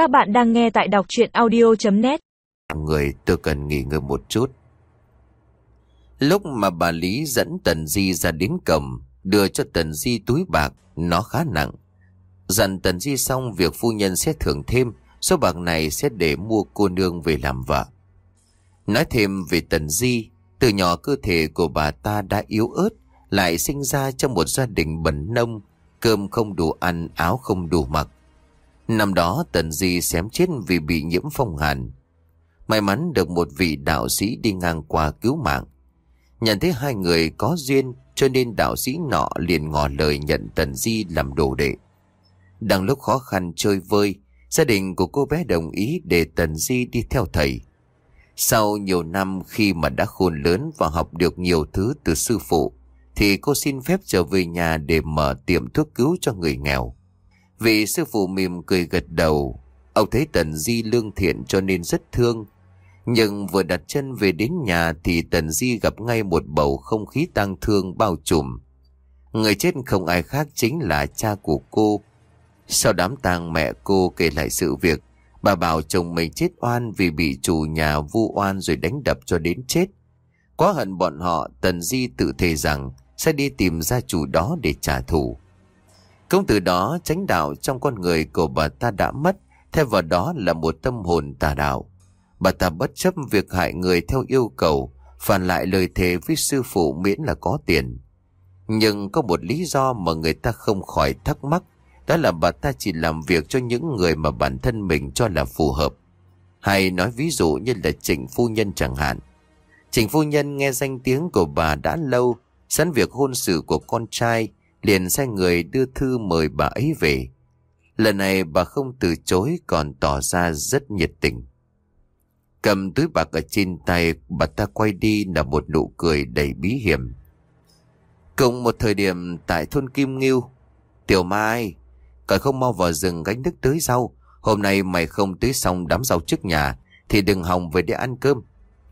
Các bạn đang nghe tại đọc chuyện audio.net Người tôi cần nghỉ ngơi một chút. Lúc mà bà Lý dẫn Tần Di ra đến cầm đưa cho Tần Di túi bạc, nó khá nặng. Dặn Tần Di xong việc phu nhân sẽ thưởng thêm, số bạc này sẽ để mua cô nương về làm vợ. Nói thêm về Tần Di, từ nhỏ cơ thể của bà ta đã yếu ớt, lại sinh ra trong một gia đình bẩn nông, cơm không đủ ăn, áo không đủ mặc. Năm đó Tần Di xém chết vì bị nhiễm phong hàn. May mắn được một vị đạo sĩ đi ngang qua cứu mạng. Nhận thấy hai người có duyên cho nên đạo sĩ nọ liền ngỏ lời nhận Tần Di làm đồ đệ. Đang lúc khó khăn chơi vơi, gia đình của cô bé đồng ý để Tần Di đi theo thầy. Sau nhiều năm khi mà đã khôn lớn và học được nhiều thứ từ sư phụ, thì cô xin phép trở về nhà để mở tiệm thuốc cứu cho người nghèo. Vị sư phụ mỉm cười gật đầu, ông thấy Tần Di lương thiện cho nên rất thương. Nhưng vừa đặt chân về đến nhà thì Tần Di gặp ngay một bầu không khí tang thương bao trùm. Người chết không ai khác chính là cha của cô. Sau đám tang mẹ cô kể lại sự việc, bà bảo chồng mình chết oan vì bị chủ nhà vu oan rồi đánh đập cho đến chết. Quá hận bọn họ, Tần Di tự thề rằng sẽ đi tìm ra chủ đó để trả thù. Cũng từ đó tránh đạo trong con người của bà ta đã mất, theo vào đó là một tâm hồn tà đạo. Bà ta bất chấp việc hại người theo yêu cầu, phản lại lời thề với sư phụ miễn là có tiền. Nhưng có một lý do mà người ta không khỏi thắc mắc, đó là bà ta chỉ làm việc cho những người mà bản thân mình cho là phù hợp. Hay nói ví dụ như là Trịnh Phu Nhân chẳng hạn. Trịnh Phu Nhân nghe danh tiếng của bà đã lâu, sẵn việc hôn sự của con trai, liền sai người đưa thư mời bà ấy về. Lần này bà không từ chối còn tỏ ra rất nhiệt tình. Cầm túi bạc ở trên tay, bà ta quay đi là một nụ cười đầy bí hiểm. Cùng một thời điểm tại thôn Kim Ngưu, Tiểu Mai, cậu không mau vào rừng gánh nước tưới rau. Hôm nay mày không tưới xong đám rau trước nhà, thì đừng hòng về để ăn cơm.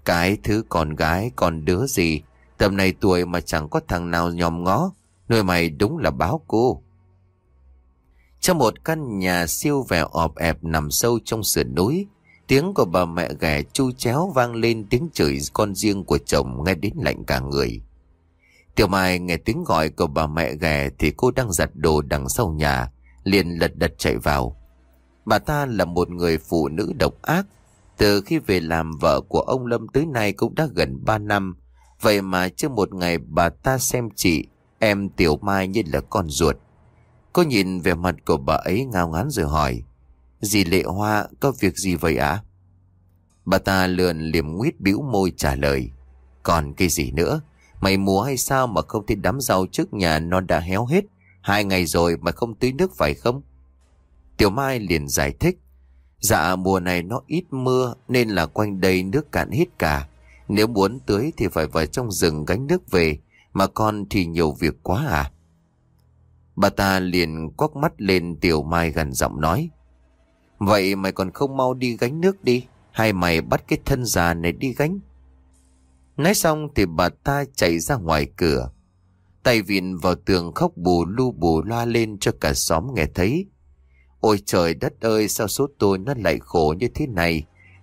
Cái thứ con gái, còn đứa gì, tầm này tuổi mà chẳng có thằng nào nhòm ngó, nuôi mày đúng là báo cô. Trong một căn nhà siêu vẻ ọp ẹp nằm sâu trong sườn núi, tiếng của bà mẹ ghẻ chu chéo vang lên tiếng chửi con riêng của chồng nghe đến lạnh cả người. Tiểu Mai nghe tiếng gọi của bà mẹ ghẻ thì cô đang giặt đồ đằng sau nhà, liền lật đật chạy vào. Bà ta là một người phụ nữ độc ác, từ khi về làm vợ của ông Lâm tới nay cũng đã gần 3 năm, vậy mà chưa một ngày bà ta xem chị, em Tiểu Mai như là con ruột. Cô nhìn về mặt của bà ấy ngao ngán rồi hỏi, Dì Lệ Hoa có việc gì vậy ạ? Bà ta lườn liềm nguyết bĩu môi trả lời, còn cái gì nữa? Mày mùa hay sao mà không thấy đám rau trước nhà nó đã héo hết? Hai ngày rồi mà không tưới nước phải không? Tiểu Mai liền giải thích. Dạ mùa này nó ít mưa nên là quanh đây nước cạn hết cả. Nếu muốn tưới thì phải vào trong rừng gánh nước về. Mà con thì nhiều việc quá à? Bà ta liền quắc mắt lên Tiểu Mai gần giọng nói. Vậy mày còn không mau đi gánh nước đi. Hay mày bắt cái thân già này đi gánh? Nói xong thì bà ta chạy ra ngoài cửa. Tay vịn vào tường khóc bù lu bù loa lên cho cả xóm nghe thấy. Ôi trời đất ơi sao số tôi nó lại khổ như thế này.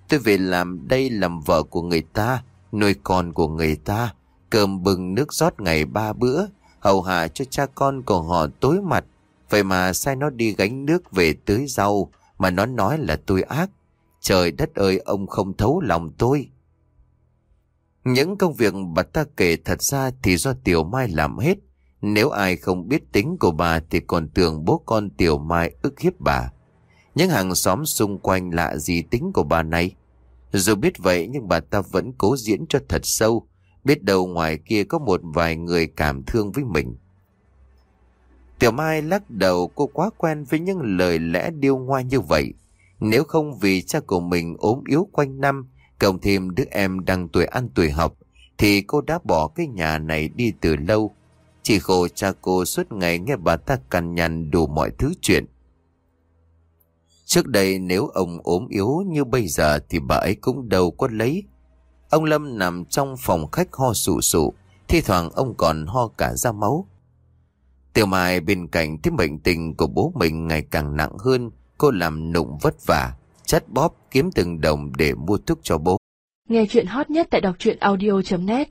Tôi về làm đây làm vợ của người ta, nuôi con của người ta, cơm bừng nước rót ngày ba bữa, hầu hạ cho cha con của họ tối mặt. Vậy mà sai nó đi gánh nước về tưới rau mà nó nói là tôi ác. Trời đất ơi ông không thấu lòng tôi. Những công việc bà ta kể thật ra thì do Tiểu Mai làm hết. Nếu ai không biết tính của bà thì còn tưởng bố con Tiểu Mai ức hiếp bà. Những hàng xóm xung quanh lạ gì tính của bà này. Dù biết vậy nhưng bà ta vẫn cố diễn cho thật sâu. Biết đâu ngoài kia có một vài người cảm thương với mình. Tiểu Mai lắc đầu cô quá quen với những lời lẽ điêu ngoa như vậy. Nếu không vì cha của mình ốm yếu quanh năm, cộng thêm đứa em đang tuổi ăn tuổi học, thì cô đã bỏ cái nhà này đi từ lâu. Chỉ khổ cha cô suốt ngày nghe bà ta cằn nhằn đủ mọi thứ chuyện. Trước đây nếu ông ốm yếu như bây giờ thì bà ấy cũng đâu có lấy. Ông Lâm nằm trong phòng khách ho sụ sụ, thi thoảng ông còn ho cả ra máu. Tiểu Mai bên cạnh thấy bệnh tình của bố mình ngày càng nặng hơn, cô làm nụng vất vả, chắt bóp kiếm từng đồng để mua thuốc cho bố. Nghe chuyện hot nhất tại đọc truyện audio.net